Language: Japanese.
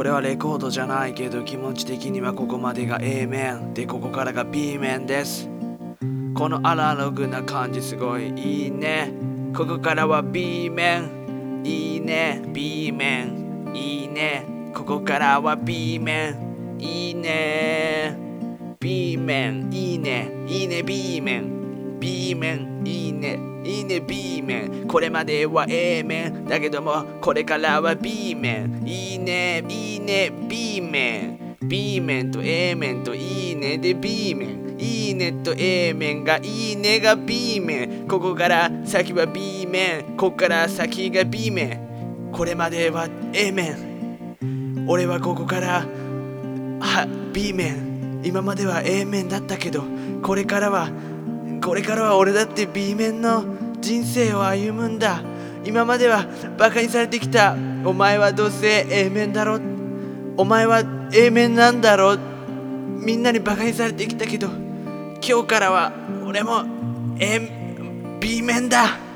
これはレコードじゃないけど気持ち的にはここまでが A 面。でここからが B 面です。このアナログな感じすごいいいね。ここからは B 面。いいね。B 面。いいね。ここからは B 面。いいね。B 面。いいね。いいね。B 面。B 面。いいね。ね B 面。これまでは A 面。だけどもこれからは B 面。いいねいいね B 面。B 面と A 面といいね。で B 面。いいねと A 面がいいねが B 面。ここから先は B 面。ここから先が B 面。これまでは A 面。俺はここからは B 面。今までは A 面だったけどこれからはこれからは俺だって B 面の人生を歩むんだ。今まではバカにされてきた。お前はどうせ A 面だろ。お前は A 面なんだろ。みんなにバカにされてきたけど今日からは俺も A B 面だ。